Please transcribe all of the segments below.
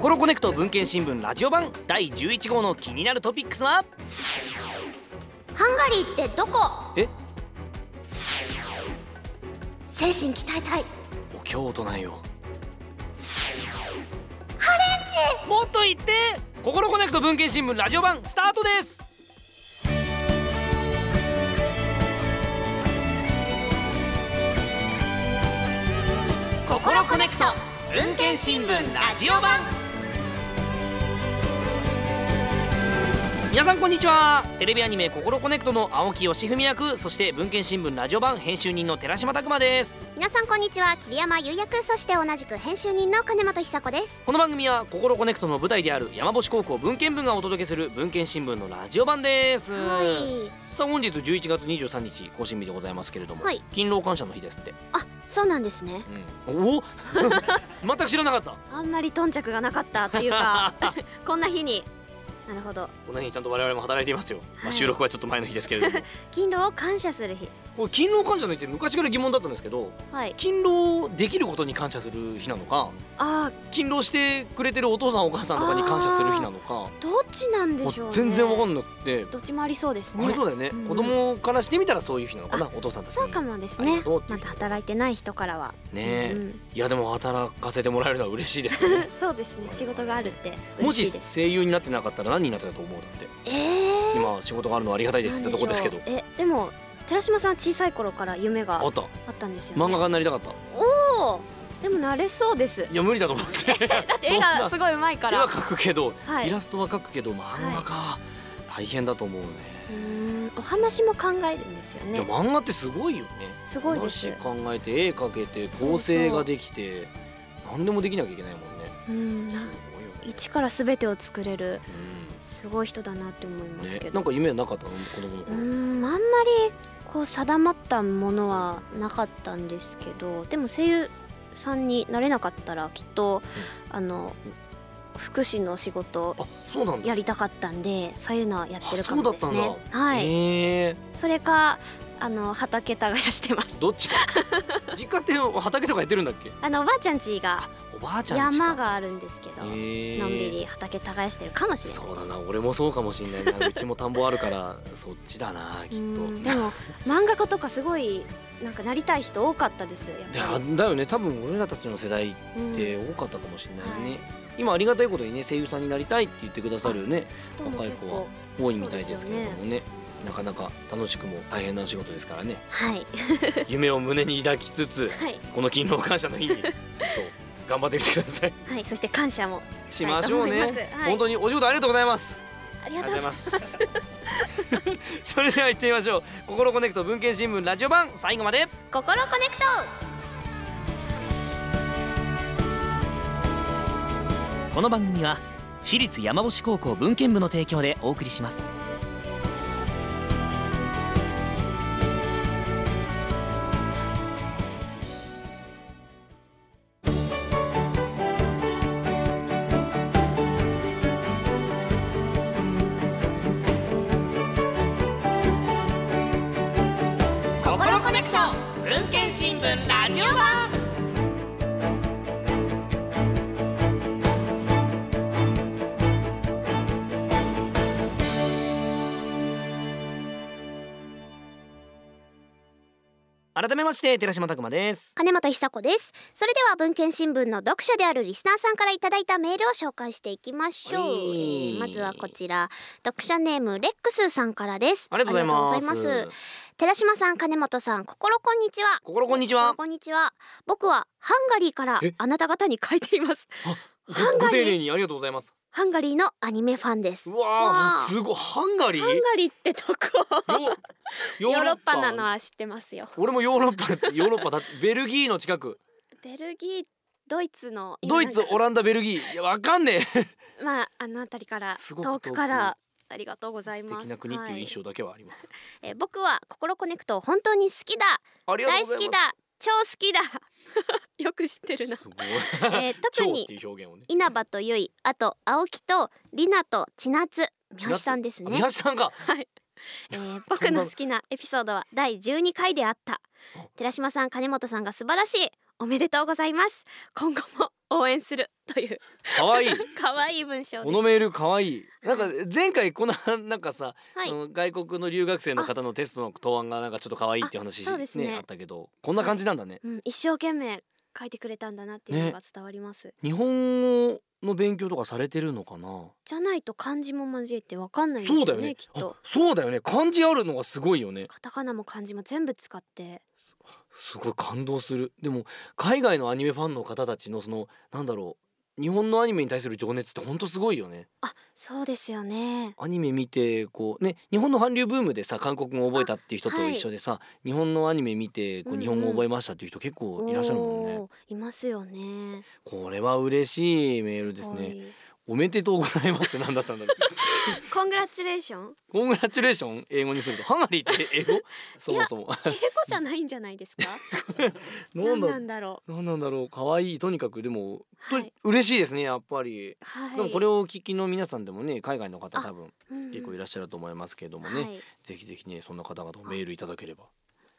心コネクト文献新聞ラジオ版第11号の気になるトピックスは？ハンガリーってどこ？え？精神鍛えたい。お京都なんよハレンチ！もっと言って！心コネクト文献新聞ラジオ版スタートです！ココロコネクト文研新聞ラジオ版皆さんこんにちは。テレビアニメ「心コネクト」の青木義文役そして文研新聞ラジオ版編集人の寺島拓篤です。皆さんこんにちは。桐山唯役そして同じく編集人の金元寿子です。この番組はココロコネクトの舞台である山星高校文研部がお届けする文研新聞のラジオ版です、はい。さあ本日11月23日更新日でございますけれども、はい。勤労感謝の日ですって、あそうなんですね。うん、おお 全く知らなかった。あんまり頓着がなかったっていうか こんな日になるほど。この日にちゃんと我々も働いていますよ、まあ、はい収録はちょっと前の日ですけれども。勤労を感謝する日。これ勤労感謝の日って昔から疑問だったんですけどはい。勤労できることに感謝する日なのかあ勤労してくれてるお父さんお母さんとかに感謝する日なのか。ーどっちなんでしょうね。全然わかんなくて。どっちもありそうですね。ありそうだよね、うん。子供からしてみたらそういう日なのかなお父さんたちに。そうかもですね。また働いてない人からは。ねえ、うんいやでも働かせてもらえるのは嬉しいですよね。そうですね。仕事があるってもし嬉しいです。声優になってなかったら何になってたと思うだって。えー、今仕事があるのはありがたいですってとこですけど。えでも寺島さん小さい頃から夢がああった。ったんですよね。漫画家になりたかった。おおでもなれそうです。いや無理だと思って。だって絵がすごいうまいから。絵は描くけど、はい。イラストは描くけど漫画か、大変だと思うね、うーん。お話も考えるんですよいやね漫画ってすごいよね。すごいです。話考えて絵描けて構成ができて何でもできなきゃいけないもんね。うん。一から全てを作れる。うすごい人だなって思いんますけど、ねなんか夢はなかったの？子供のう頃、ーんあんまりこう定まったものはなかったんですけどでも声優さんになれなかったらきっと、あの福祉の仕事やりたかったんでそういうのはやってるかもですあそうだねったはい、それかあの畑耕してます。どっちか。実家って畑とかやってるんだっけ？あのおばあちゃん家がおばあちゃん山があるんですけど、のんびり畑耕してるかもしれないそうだな俺もそうかもしんないな。うちも田んぼあるから そっちだなきっうんとでも漫画家とかすごいなんかなりたい人多かったですよいややっだよね。多分俺らたちの世代っうん。て多かったかもしれないね、はい。今ありがたいことにね声優さんになりたいって言ってくださるね若い子は多いみたいですけれどもね。なかなか楽しくも大変なお仕事ですからね。はい。夢を胸に抱きつつはい。この勤労感謝の日に と頑張ってみてください。はいそして感謝もしましょうね、はい。本当にお仕事ありがとうございます。ありがとうございます。それでは行ってみましょう。ココロコネクト文研新聞ラジオ版。最後まで。ココロコネクト。この番組は私立山星高校文研部の提供でお送りします新聞ラジオ改めまして寺島拓磨です。金本久子です。それでは文献新聞の読者であるリスナーさんからいただいたメールを紹介していきましょう、はい。えーまずはこちら。読者ネームレックスさんからです。ありがとうございます。寺島さん金本さん心こんにちは。心こんにちは。こんにちは。僕はハンガリーからえあなた方に書いています。ごハンガリーご丁寧にありがとうございますハンガリーのアニメファンです。うわわあー。すごい。ハンガリー？ハンガリーってどこ？ヨヨーロッパなのは知ってますよ。俺もヨーロッパ ヨーロッパだベルギーの近く。ベルギードイツのドイツオランダベルギー。いやわかんねえ。まああの辺りから遠くからありがとうござい素ます。敵な国っていうはい印象だけはあります、えー僕は心コネクト本当に好きだ。大好きだ超好きだ。よく知ってるな、えー 特に稲葉とゆいあと青木とりなと千夏。三好さんですね。宮下さんが？えー 僕の好きなエピソードは第12回であった。寺島さん金本さんが素晴らしいおめでとうございます。今後も応援するという。可愛い。可愛い文章このメール可愛い。なんか前回この なんかさ、はい。外国の留学生の方のテストの答案がなんかちょっと可愛いっていう話あそうですね。あったけどこんな感じなんだね、うん、一生懸命書いてくれたんだなっていうのが伝わります、日本語の勉強とかされてるのかな？じゃないと漢字も交えてわかんないねそうだよね。あきっと。そうだよね。漢字あるのがすごいよね。カタカナも漢字も全部使ってすごい感動する。でも海外のアニメファンの方たちのそのなんだろう日本のアニメに対する情熱ってほんとすごいよね。あそうですよね。アニメ見てこうね日本の韓流ブームでさ韓国語を覚えたっていう人とはい。一緒でさ、日本のアニメ見てこうんううん。日本語を覚えましたっていう人結構いらっしゃるもんね、おーいますよね。これは嬉しいメールですね。ごいおめでとうございます。って何だったんだろう。コングラチュレーション？コングラチュレーション？英語にすると。ハンガリーって英語？そもそも。英語じゃないんじゃないですか？何 なだんだろなんなんだろう。可愛いとにかく。でも、とはい。嬉しいですねやっぱり、うはい。でもこれをお聞きの皆さんでもね海外の方多分うん結構いらっしゃると思いますけれどもね、はい、ぜひぜひねそんな方々もメールいただければ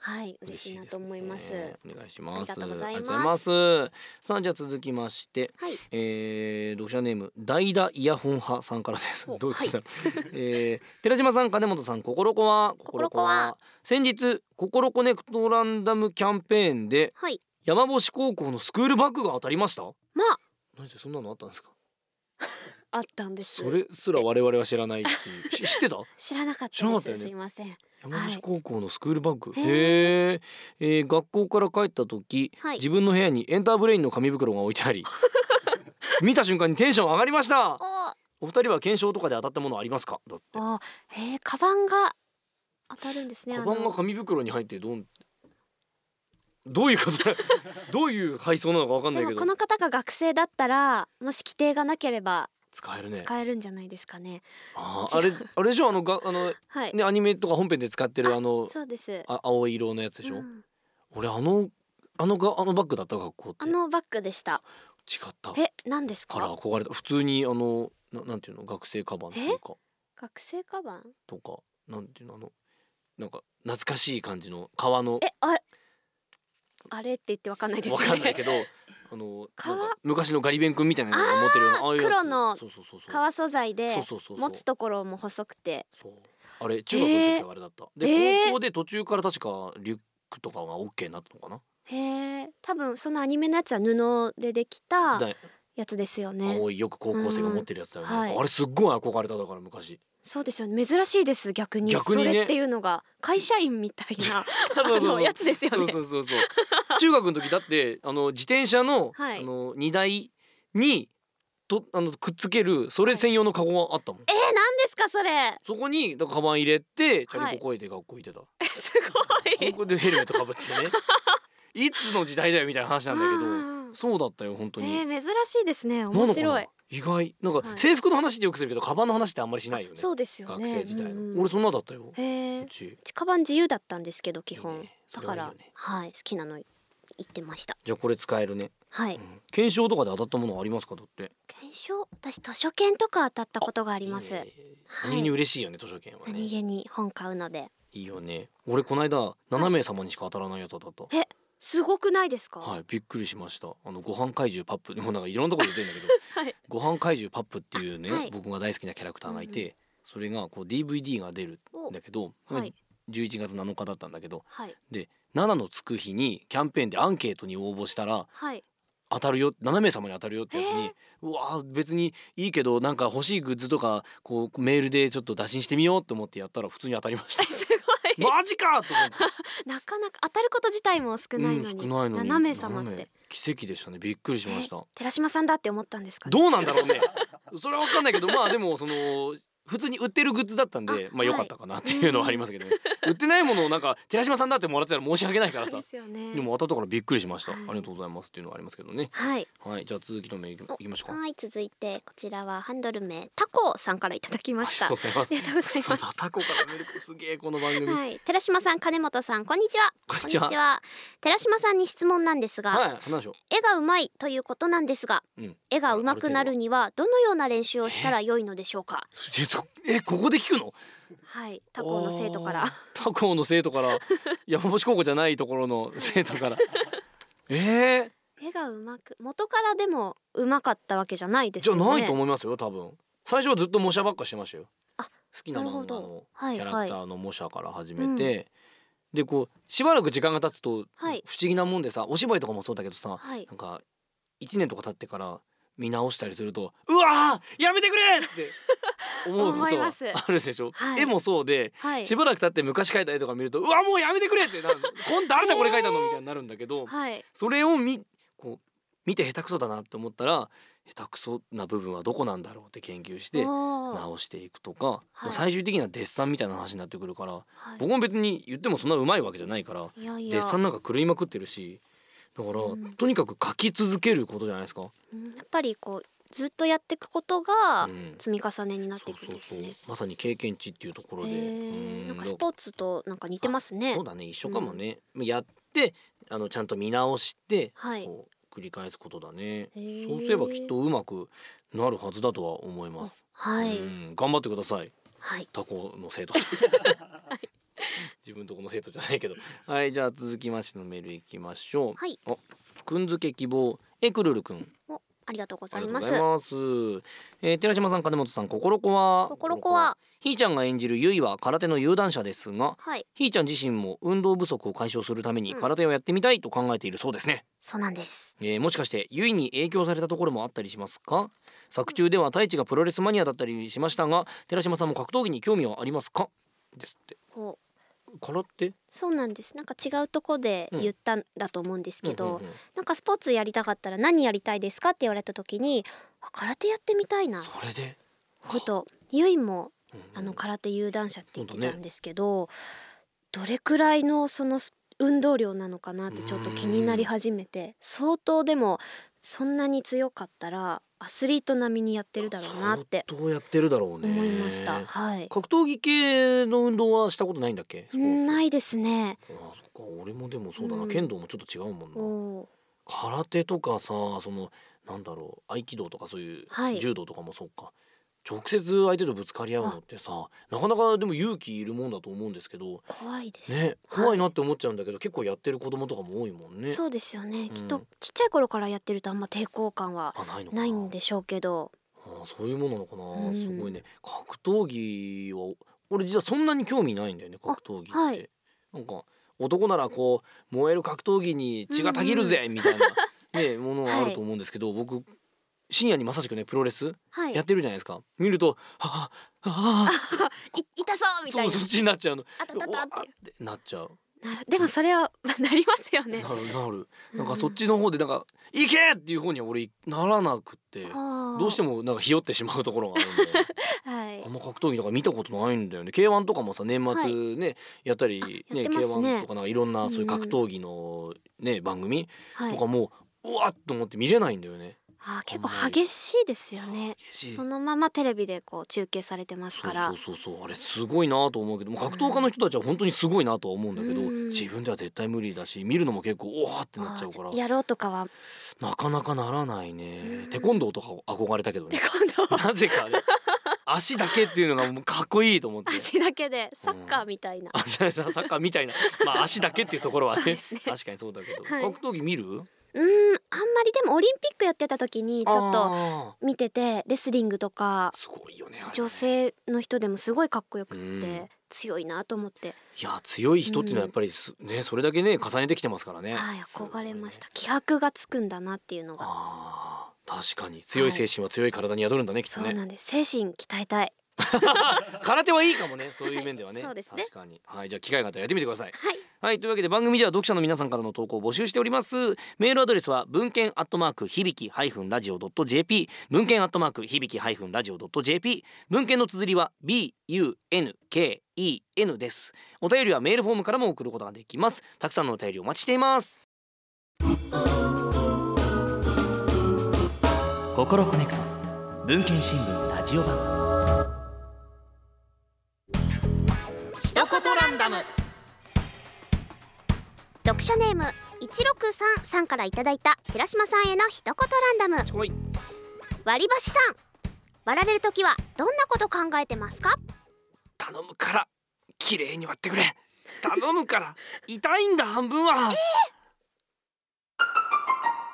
はい、嬉嬉しいなと思います。お願いします。ありがとうございます。さあじゃあ続きましてはい。えー、読者ネーム代打イヤホン派さんからです。おどういうことだろう、えー、寺島さん金本さん心子は？心子は？先日心コネクトランダムキャンペーンではい。山星高校のスクールバッグが当たりました？まあ。何でそんなのあったんですか？あったんです。それすら我々は知らないっていう。し知ってた？知らなかったです。知らなかったよね。すいません山星高校のスクールバッグ、へへー。えー学校から帰った時、はい。自分の部屋にエンターブレインの紙袋が置いてあり 見た瞬間にテンション上がりました。おお二人は検証とかで当たったものありますか？だって。あえー、カバンが当たるんですねカバンが紙袋に入ってどんどういうことだ？どういう配送なのかわかんなでもいけど。この方が学生だったらもし規定がなければ使えるね。使えるんじゃないですかね。あーあれあれでしょあのがあのはい、ねアニメとか本編で使ってるあのそうです。あ青い色のやつでしょ、うん。俺あのあのがあのバッグだった？学校って。あのバッグでした。違った。え何ですか？らか憧れた。普通にあのななんていうの？学生カバンというか。学生カバン？とかなんていうの？あのなんか懐かしい感じの革の。えああれって言ってわかんないですね。かんないけどあの昔のガリ弁くんみたいなのが持ってるようなああいうやつ。黒の革素材で持つところも細くて。あれ中学の時はあれだった、で、えー。高校で途中から確かリュックとかが OK になったのかな、へえ多分そのアニメのやつは布でできただやつですよね。よく高校生が持ってるやつだよね、うん。はい。あれすっごい憧れただから昔。そうですよね。珍しいです。逆にねそれっていうのが会社員みたいな そうそうそう。あのやつですよそうねそうそうそう 中学の時だってあの自転車の,、はい。あの荷台にとあのくっつけるそれ専用のカゴがあったもん、えー、何ですかそれ。そこにだからカバン入れてチャはいリコこいで学校行ってた、すごい。ここでヘルメットかぶってね。いつの時代だよみたいな話なんだけど、うんそうだったよ本当に、えー、珍しいですね。面白い。意外。なんかはい。制服の話ってよくするけどカバンの話ってあんまりしないよね。そうですよね。学生時代の、うんうん。俺そんなだったよ。へえカバン自由だったんですけど基本。いいね。そだからはい好きなの言ってました。じゃあこれ使えるね、はい、うん。検証とかで当たったものありますか？だって。検証？私図書券とか当たったことがあります。いいねはい。何気に嬉しいよね図書券はね。何気に本買うので。いいよね俺この間7名様にしか当たらないやつ当たった、えすごくないですか？はいびっくりしました。あのご飯怪獣パップ。でもなんかいろんなところで出てんだけど。はい。ご飯怪獣パップっていうね、あはい。僕が大好きなキャラクターがいて、うんそれがこう DVD が出るんだけど、はい。11月7日だったんだけど。はい。で7のつく日にキャンペーンでアンケートに応募したらはい。当たるよ7名様に当たるよってやつにへ、うわー別にいいけどなんか欲しいグッズとかこうメールでちょっと打診してみようと思ってやったら普通に当たりました。すごい。マジかと思って。なかなか当たること自体も少ないのに,、うんのに。7名様っ7名て奇跡でしたね。びっくりしました。え寺島さんだって思ったんですかね。どうなんだろうね。それは分かんないけどまあでもその普通に売ってるグッズだったんであまあ良かったかなっていうのはありますけどね、売ってないものをなんか寺島さんだってもらってたら申し訳ないからさ。でね。でも当たったからびっくりしました、はい。ありがとうございますっていうのはありますけどね。はい。はい。じゃあ続きのメールいきましょうか。はい。続いてこちらはハンドル名タコさんからいただきました。ありがとうございます。ありがとうだ。タコからメールすげえこの番組、はい。寺島さん金本さんこんにちは。こんにちは。寺島さんに質問なんですが、はい。話を。絵がうまいということなんですが、うん。絵がうまくなるにはどのような練習をしたら良いのでしょうか？え そえここで聞くの？はい他校の生徒から。他校の生徒から。山星高校じゃないところの生徒から。えー、絵がうまく元からでもうまかったわけじゃないですじゃよねないと思いますよ多分。最初はずっと模写ばっかしてましたよ。あ好きな漫画のはいキャラクターの模写から始めて、でこうしばらく時間が経つと、はい。不思議なもんでさお芝居とかもそうだけどさはい。なんか1年とか経ってから見直したりすると「うわー！やめてくれ!」って思うことあるでしょ、はい。絵もそうではい。しばらく経って昔描いた絵とか見ると「うわもうやめてくれ!」ってなる「こん誰だこれ描いたの?」みたいになるんだけど、はい。それを見こう見て下手くそだなって思ったら下手くそな部分はどこなんだろうって研究して直していくとか、はい。最終的にはデッサンみたいな話になってくるからはい。僕も別に言ってもそんなうまいわけじゃないからいやいや。デッサンなんか狂いまくってるしだから、うん。とにかく書き続けることじゃないですか？うん。やっぱりこうずっとやっていくことがうん。積み重ねになっていくんそうそうそう。ですね。まさに経験値っていうところで、へうん。ーなんかスポーツとなんか似てますね。そう。だね。一緒かもね、やってあのちゃんと見直して、はい。そう繰り返すことだね。へー。そうすればきっとうまくなるはずだとは思います、はい。うん。頑張ってください。はい。他校の生徒 自分とこの生徒じゃないけど。はいじゃあ続きましてのメールいきましょう。はい。おくんづけ希望。えくるるくん。おありがとうございます。ます。えー、寺島さん、金本さん、心子は？心子は？ひーちゃんが演じるゆいは空手の有段者ですが。はいひーちゃん自身も運動不足を解消するためにうん空手をやってみたいと考えているそうですね。そうなんです。えーもしかしてゆいに影響されたところもあったりしますか？作中では太一がプロレスマニアだったりしましたが、寺島さんも格闘技に興味はありますか？ですって。こう空手。そうなんです。なんか違うとこで言ったんだと思うんですけど、うんうんうんなんかスポーツやりたかったら何やりたいですかって言われた時に、あ空手やってみたいな。それで？ふとゆいもうんうんあの空手有段者って言ってたんですけど、どれくらいのそのス運動量なのかなってちょっと気になり始めて相当でもそんなに強かったらアスリート並みにやってるだろうなって相当やってるだろうね。思いました。はい。格闘技系の運動はしたことないんだっけ？ないですね。ああそっか俺もでもそうだな、うん剣道もちょっと違うもんな空手とかさそのなんだろう合気道とかそういう、はい柔道とかもそうか直接相手とぶつかり合うのってさなかなかでも勇気いるもんだと思うんですけど怖いです。ね怖いなはって思っちゃうんだけど、結構やってる子供とかも多いもんね。そうですよね、ん。きっとちっちゃい頃からやってるとあんま抵抗感はあないんでしょうけど。ああそういうものなのかな、うん。すごいね。格闘技は俺実はそんなに興味ないんだよね格闘技って、はい。なんか男ならこう燃える格闘技に血がたぎるぜみたいな、ねものがあると思うんですけど、僕深夜にまさしくねプロレスはい。やってるじゃないですか、見るとはあはあ い痛そうみたいな。そうそっちになっちゃうの。あたたた。ってなっちゃう。なるでもそれはなりますよね。なるなる。なんかそっちの方でなんか「行け!」っていう方には俺ならなくってどうしてももなんかひよってしまうところがあるんで はい。あんま格闘技とか見たことないんだよね。K1 とかもさ年末ね、やったりあねね。K1 とかなんかいろんなそういう格闘技のね番組はい。とかもうわっと思って見れないんだよねあー結構激しいですよね。そのままテレビでこう中継されてますから。そうそうそうあれすごいなと思うけどもう格闘家の人たちは本当にすごいなとは思うんだけどうん。自分では絶対無理だし見るのも結構おわってなっちゃうから。やろうとかは。なかなかならないね。うん。テコンドーとか憧れたけどでね今度なぜかね。足だけっていうのがもうかっこいいと思って。足だけでサッカーみたいな、あサッカーみたいな。まあ足だけっていうところはね。ね。確かにそうだけど、はい。格闘技見る？うーんあんまりでもオリンピックやってた時にちょっとあ見ててレスリングとかーすごいよねね。女性の人でもすごいかっこよくって、うん。強いなと思って、いや強い人っていうのはやっぱりす、ねそれだけね重ねてきてますからね。はい憧れました。気迫がつくんだなっていうのが。確かに。強い精神は強い体に宿るんだね、きっとね。そうなんです。精神鍛えたい 空手はいいかもねそういう面ではね、そうですね。確かに。はいじゃあ機会があったらやってみてください。はい。はいというわけで番組では読者の皆さんからの投稿を募集しております。メールアドレスは文献アットマーク響きハイフンラジオドット JP 文献アットマーク響きハイフンラジオドット JP 文献の綴りは BUNKEN です。お便りはメールフォームからも送ることができます。たくさんのお便りお待ちしています。心コネクト。文献新聞ラジオ版読者ネーム163さんからいただいた寺島さんへの一言ランダム。割り箸さん。割られる時はどんなこと考えてますか？頼むから綺麗に割ってくれ。頼むから痛いんだ半分は、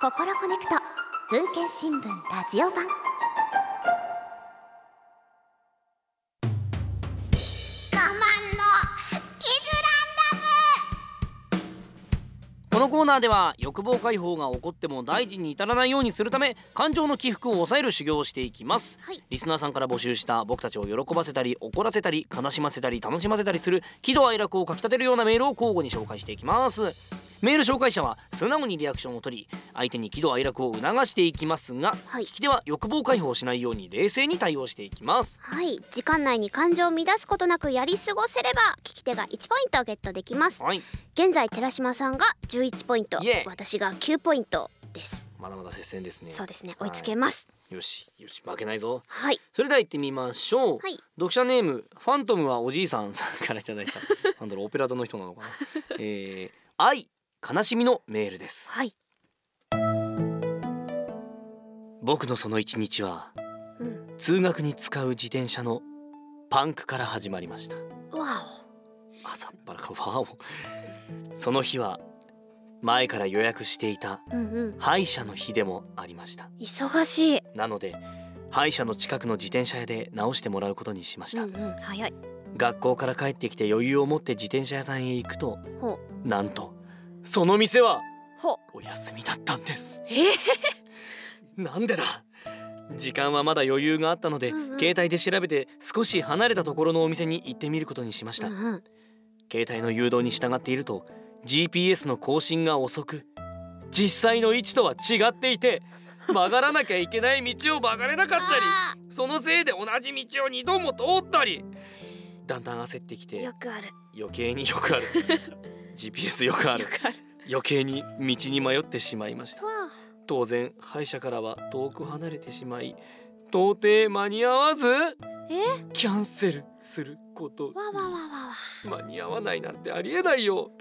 心コネクト文献新聞ラジオ版このコーナーでは欲望解放が起こっても大事に至らないようにするため感情の起伏を抑える修行をしていきます。はい。リスナーさんから募集した僕たちを喜ばせたり怒らせたり悲しませたり楽しませたりする喜怒哀楽をかきたてるようなメールを交互に紹介していきますメール紹介者は素直にリアクションを取り相手に喜怒哀楽を促していきますが、はい。聞き手は欲望解放しないように冷静に対応していきます。はい。時間内に感情を乱すことなくやり過ごせれば聞き手が1ポイントゲットできます。はい。現在寺島さんが11ポイント。私が9ポイントです。まだまだ接戦ですね。そうですね。追いつけます。よし。よし。負けないぞ。はい。それでは行ってみましょう、はい。読者ネームファントムはおじいさんさんからいただいた。なんだろうオペラ座の人なのかな。えー、愛悲しみのメールです。はい。僕のその一日はうん。通学に使う自転車のパンクから始まりました。わ朝っぱらかわお。その日は前から予約していた歯医者の日でもありました。忙しい。なので歯医者の近くの自転車屋で直してもらうことにしました、うんうん。早い。学校から帰ってきて余裕を持って自転車屋さんへ行くとほなんとその店はほ。お休みだったんです。え？なんでだ？時間はまだ余裕があったので、うんうん。携帯で調べて少し離れたところのお店に行ってみることにしました、うんうん。携帯の誘導に従っていると GPS の更新が遅く実際の位置とは違っていて曲がらなきゃいけない道を曲がれなかったありそのせいで同じ道を2度も通ったり。だんだん焦ってきーてよくある。余計によくある GPS よくある。よくある。余計に道に迷ってしまいました。わ当然歯医者からは遠く離れてしまい到底間に合わずえ？キャンセルすること。間に合わないなんてありえないよ。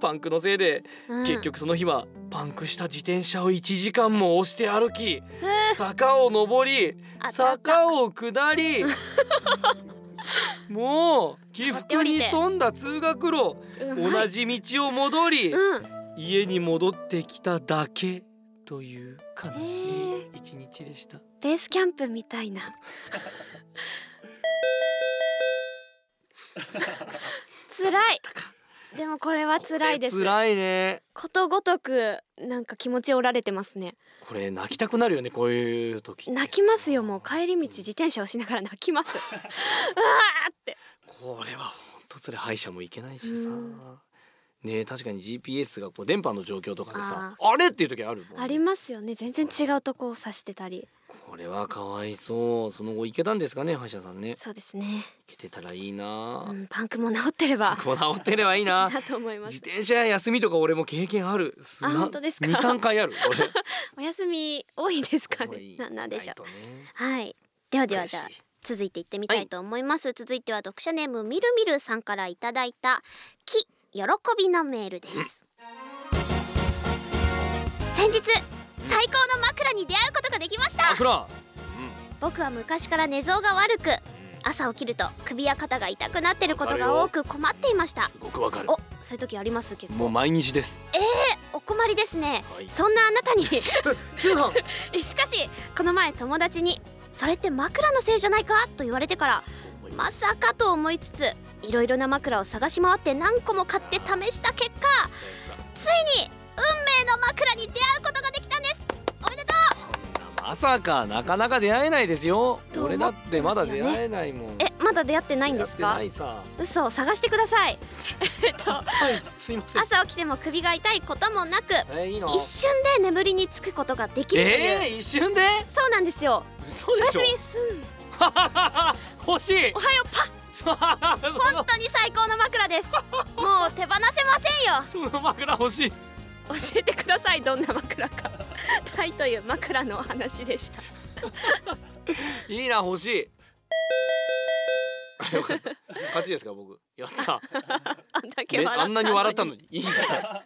パンクのせいで、うん。結局その日はパンクした自転車を1時間も押して歩きえ？坂を登り坂を下り もう起伏に富んだ通学路。うん同じ道を戻りうん。家に戻ってきただけという悲しいへ一日でした。ベースキャンプみたいな。辛いでもこれは辛いです。辛いね。ことごとくなんか気持ち折られてますね。これ泣きたくなるよねこういう時。泣きますよ。もう帰り道自転車をしながら泣きます。うわーって。これは本当それ歯医者も行けないしさ。うん。ねえ確かに GPS がこう電波の状況とかでさあれっていう時あるもんね。ありますよね。全然違うとこを指してたり。これはかわいそう。その後行けたんですかね歯医者さんね。そうですね、行けてたらいいな、うん、パンクも治ってれば。こう治ってればいい いいななと思います。自転車休みとか俺も経験ある。あ本当ですか？二三回ある俺。お休み多いですかね。ななんでしょう。ね。はい。ではではじゃあ続いていってみたいと思います、続いては読者ネームみるみるさんからいただいたき喜びのメールです。先日最高の枕に出会うことができました。枕僕は昔から寝相が悪く朝起きると首や肩が痛くなってることが多く困っていました。すごくわかる。おそういう時あります結構もう毎日です。お困りですね。はい。そんなあなたに。通販 しかしこの前友達にそれって枕のせいじゃないか？と言われてからまさかと思いつついろいろな枕を探し回って何個も買って試した結果ついに運命の枕に出会うことができたんです。おめでとまさかなかなか出会えないですよ。と俺だってまだ出会えないもん。えまだ出会ってないんです出か嘘探してください。えっとはい朝起きても首が痛いこともなくえいいの？一瞬で眠りにつくことができるという、えー、一瞬で？そうなんですよ。嘘でしょ。おやすみすん 欲しい。おはようパ。ッ本当に最高の枕です。もう手放せませんよ。その枕欲しい。教えてくださいどんな枕か。タイという枕のお話でした。いいな欲しい。勝ちですか僕。やった。あんだけあんなに笑ったのに。いいんだあ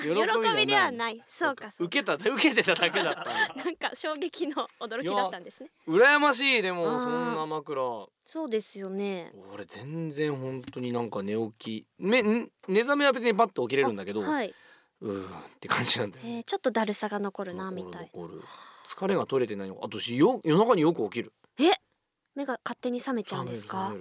喜び喜びではない。そうかそうか。受けた受けてただけだった なんか衝撃の驚きだったんですね。羨ましいでもそんな枕。そうですよね。俺全然本当になんか寝起き。めん寝覚めは別にパッと起きれるんだけど、はい。うーんって感じなんだよね。えー、ちょっとだるさが残るなみたい。疲れが取れてないの。かあとしよ夜中によく起きる。目が勝手に覚めちゃうんですか？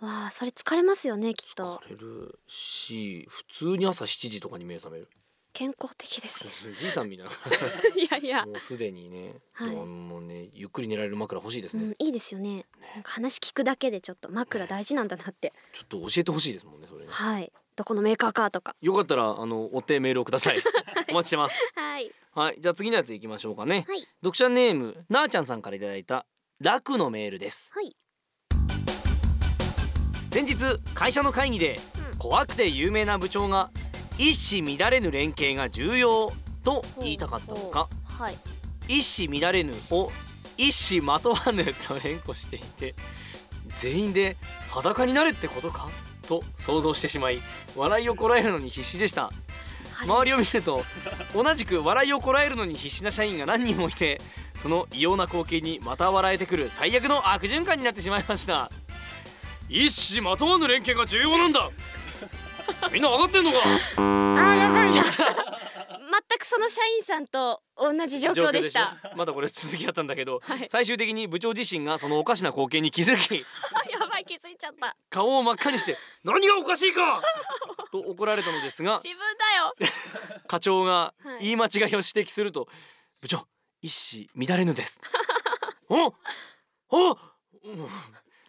わあそれ疲れますよねきっと。疲れるし普通に朝7時とかに目覚める健康的ですね。じいさんみたいいやいや。なもうすでにね、はい。もうねゆっくり寝られる枕欲しいですね、うん、いいですよね。なんか話聞くだけでちょっと枕大事なんだなって。ちょっと教えてほしいですもんねそれね。はい。どこのメーカーかとか。よかったらあのお手メールをください。お待ちしてます。はい。はい。じゃあ次のやついきましょうかね、はい。読者ネームなーちゃんさんからいただいた楽のメールです。はい。先日会社の会議でうん。怖くて有名な部長が一糸乱れぬ連携が重要と言いたかったのか？はい。一糸乱れぬを一糸まとわぬと連呼していて全員で裸になれってことか？と想像してしまい笑いをこらえるのに必死でした。周りを見ると同じく笑いをこらえるのに必死な社員が何人もいてその異様な光景にまた笑えてくる最悪の悪循環になってしまいました。一糸まとわぬ連携が重要なんだみんな分かってんのか？あーやばい。な。全くその社員さんと同じ状況でした。まだこれ続きだったんだけど、はい。最終的に部長自身がそのおかしな光景に気づき やばい気づいちゃった。顔を真っ赤にして「何がおかしいか!」と怒られたのですが自分だよ。課長がはい。言い間違いを指摘すると「部長一糸乱れぬです」おおうん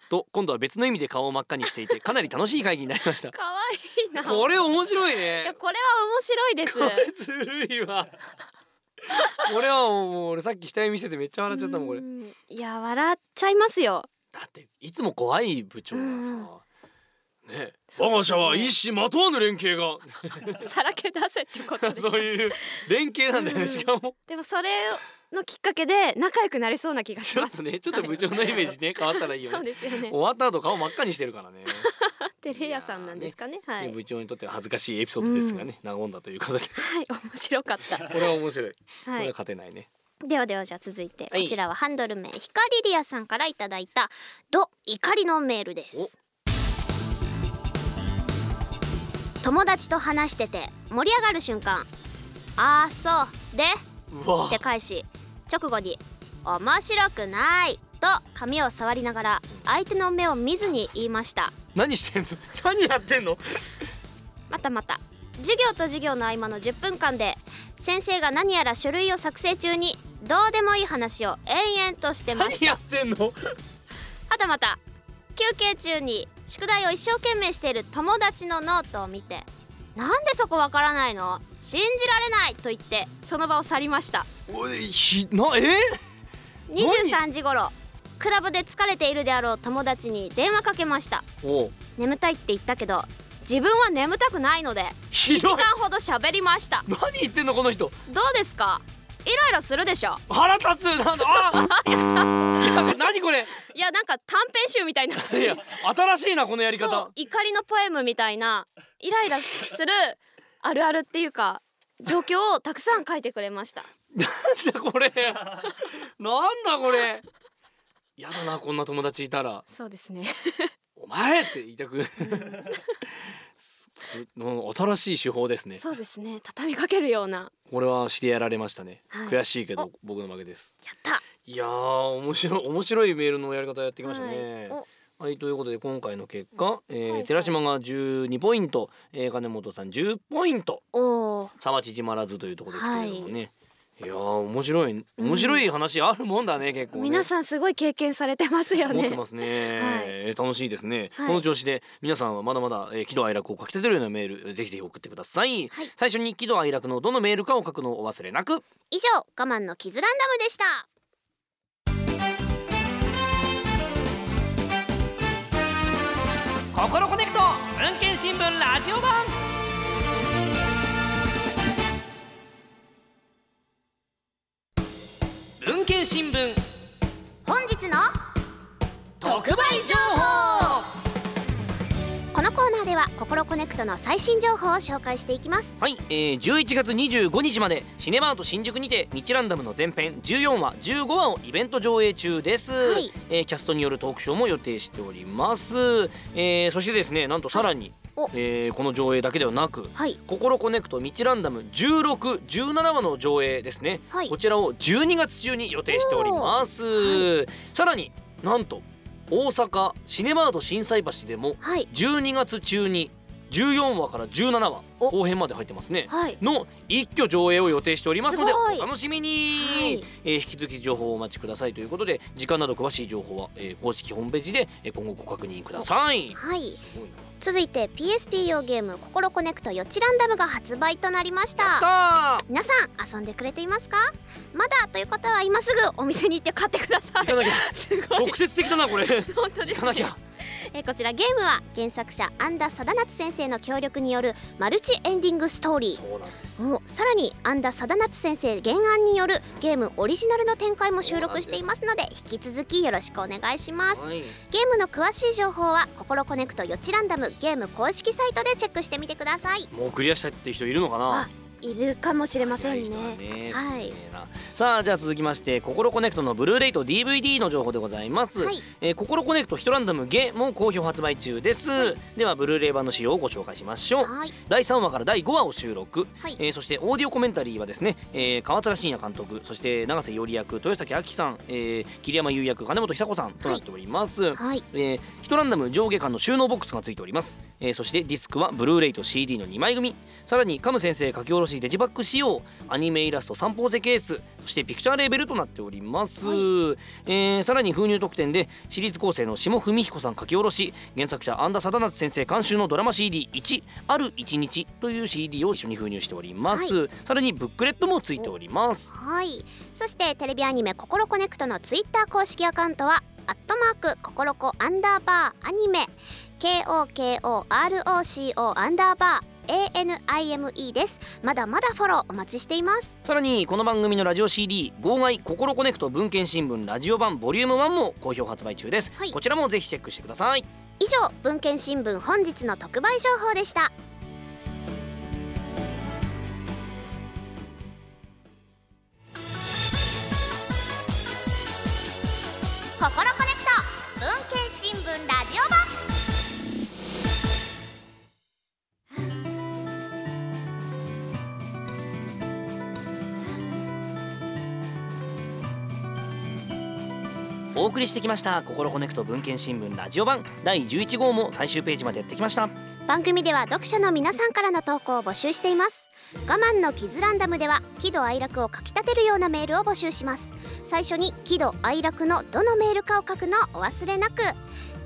と今度は別の意味で顔を真っ赤にしていてかなり楽しい会議になりました。可愛いな。これ面白いいやねこれは面白いです。これずるいわ。これはもう俺さっき額見せてめっちゃ笑っちゃったもんこれ。うん。いや笑っちゃいますよ。だっていつも怖い部長がうん。さねそう我が社は一糸まとわぬ連携が。さらけ出せってことですそういう連携なんだよねしかも。でもそれのきっかけで仲良くなりそうな気がします。ちょっとねちょっと部長のイメージね変わったらいいよそうねですよね。終わった後顔真っ赤にしてるからね。テレ屋さんなんですかね。はい。ね部長にとっては恥ずかしいエピソードですがね、和ん。だということで。はい面白かった。これは面白い、これははい勝てないね。ではではじゃあ続いてはい。こちらはハンドル名ヒカリリアさんからいただいたド怒りのメールです。お。友達と話してて盛り上がる瞬間あーそうでって返し直後に面白くないと髪を触りながら相手の目を見ずに言いました。何してんの？何やってんの？またまた。授業と授業の合間の10分間で先生が何やら書類を作成中にどうでもいい話を延々としてました。何やってんの？はたまた休憩中に宿題を一生懸命している友達のノートを見て「なんでそこわからないの？信じられない!」と言ってその場を去りました。おいひなえ？23時頃クラブで疲れているであろう友達に電話かけました。眠たいって言ったけど自分は眠たくないので1時間ほど喋りました。何言ってんのこの人？どうですか？イライラするでしょ？腹立つ。なんだあやべ 何これ？いやなんか短編集みたいにないや新しいなこのやりそ方う怒りのポエムみたいなイライラするあるあるっていうか状況をたくさん書いてくれました。なんだこれ。なんだこれ。やだなこんな友達いたら。そうですね。お前って言いたく。うん新しい手法ですね。そうですね。畳みかけるような。これはしてやられましたね、はい。悔しいけど僕の負けです。やった。いやー面白い面白いメールのやり方やってきましたね。はい。おはい、ということで今回の結果、えーはい寺島が12ポイント、えー金本さん10ポイント。おー。差は縮まらずというところですけれどもね、い、やー面白い面白い話あるもんだね、結構ね。皆さんすごい経験されてますよね。持ってますね、えー楽しいですね、はい。この調子で皆さんはまだまだ、えー、喜怒哀楽を書き立てるようなメールぜひぜひ送ってください、はい。最初に喜怒哀楽のどのメールかを書くのをお忘れなく。以上我慢のキズランダムでした心コネクト文献新聞ラジオ版文研新聞本日の特売情報ココロコネクトの最新情報を紹介していきます。はい、えー、11月25日までシネマート新宿にてミチランダムの前編14話15話をイベント上映中です、はい。えーキャストによるトークショーも予定しております、えー、そしてですねなんとさらにお。えーこの上映だけではなくはい「ココロコネクトミチランダム1617話の上映ですね、はい。こちらを12月中に予定しております、さらになんと大阪シネマード心斎橋でもはい。12月中に14話から17話お後編まで入ってますね。はい。の一挙上映を予定しておりますのでお楽しみに、はい。えー引き続き情報をお待ちくださいということで時間など詳しい情報は、えー公式ホームページで、えー今後ご確認ください。はい。続いて PSP 用ゲーム「ココロコネクトよちランダム」が発売となりました。皆さん遊んでくれていますか？まだという方は今すぐお店に行って買ってください。直接的だなこれ。行 本当ですかなきゃえーこちらゲームは原作者安田貞夏先生の協力によるマルチエンディングストーリー。もうさらに安田貞夏先生原案によるゲームオリジナルの展開も収録していますので引き続きよろしくお願いします。はい。ゲームの詳しい情報は「ココロコネクトよちランダム」ゲーム公式サイトでチェックしてみてください。もうクリアしたって人いるのかな？あいるかもしれません早い人はね。はい。さあじゃあ続きまして「ココロコネクト」のブルーレイと DVD の情報でございます、はい。えー、ココロコネクトヒトランダムゲも好評発売中です、はい。ではブルーレイ版の仕様をご紹介しましょう。はい。第3話から第5話を収録、はい。えーそしてオーディオコメンタリーはですね、えー川面信也監督そして永瀬より役豊崎亜希さん、えー桐山優役金本久子さんとなっております、はい。えーヒトランダム上下巻の収納ボックスがついております、えーそしてディスクはブルーレイと CD の2枚組さらにカム先生書き下ろしデジバッグ仕様アニメイラスト三宝ゼケースそしてピクチャーレーベルとなっております、はい。えーさらに封入特典で私立構成の下文彦さん書き下ろし原作者安田貞夏先生監修のドラマ CD1 ある一日という CD を一緒に封入しております、さらにブックレットもついております。はい。そしてテレビアニメ「ココロコネクト」のツイッター公式アカウントは「アットマークココロコアンダーバーアニメ」KOKOROCO アンダーバー ANIME です。まだまだフォローお待ちしています。さらにこの番組のラジオ CD「号外ココネクト文献新聞ラジオ版ボリューム1も好評発売中です、はい。こちらもぜひチェックしてください。以上文献新聞本日の特売情報でした。ココロコネクト文献新聞ラジオ版お送りしてきました「ココロコネクト文献新聞ラジオ版」第11号も最終ページまでやってきました。番組では読者の皆さんからの投稿を募集しています。我慢のキズランダムでは喜怒哀楽をかきたてるようなメールを募集します。最初に喜怒哀楽のどのメールかを書くのをお忘れなく。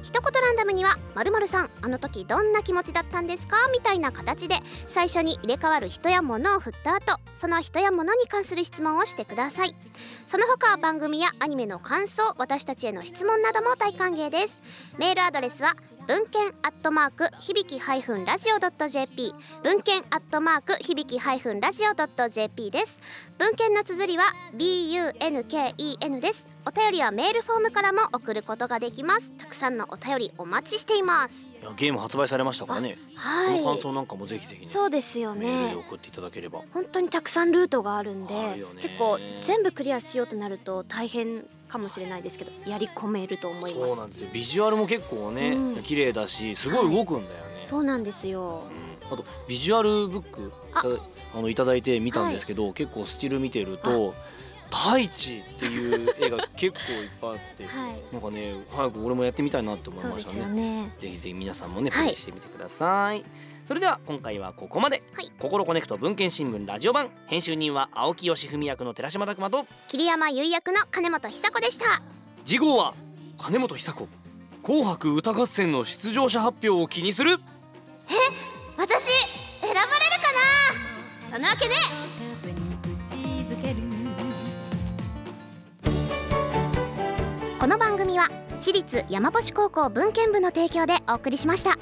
一言ランダムには「まるさんあの時どんな気持ちだったんですか?」みたいな形で最初に入れ替わる人や物を振った後その人や物に関する質問をしてください。その他番組やアニメの感想私たちへの質問なども大歓迎です。メールアドレスは文献アットマーク響きハイフンラジオドット JP 文献アットマーク響きハイフンラジオドット JP です。文献の綴りは BUNKEN です。お便りはメールフォームからも送ることができます。たくさんのお便りお待ちしています。いやゲーム発売されましたからね、はい。その感想なんかもぜひぜひねそうですよメールねで送っていただければ。本当にたくさんルートがあるんで結構全部クリアしようとなると大変かもしれないですけどやり込めると思います。そうなんですよ。ビジュアルも結構ね、うん。綺麗だしすごい動くんだよね、そうなんですよ。うん。あとビジュアルブックあ。あのいただいて見たんですけど、結構スチール見てると「太一」っていう絵が結構いっぱいあって、はい。なんかね早く俺もやってみたいなって思いましたね。よね。ぜひぜひ皆さんもねプはい。レイしてみてください、それでは今回はここまで、はい。ココネクト文献新聞ラジオ版編集人は青木義文役の寺島拓磨と桐山優役の金本久子でした。次号は金本久子。紅白歌合戦の出場者発表を気にする。私選ばれるかな？そのわけで番組は私立山星高校文献部の提供でお送りしました。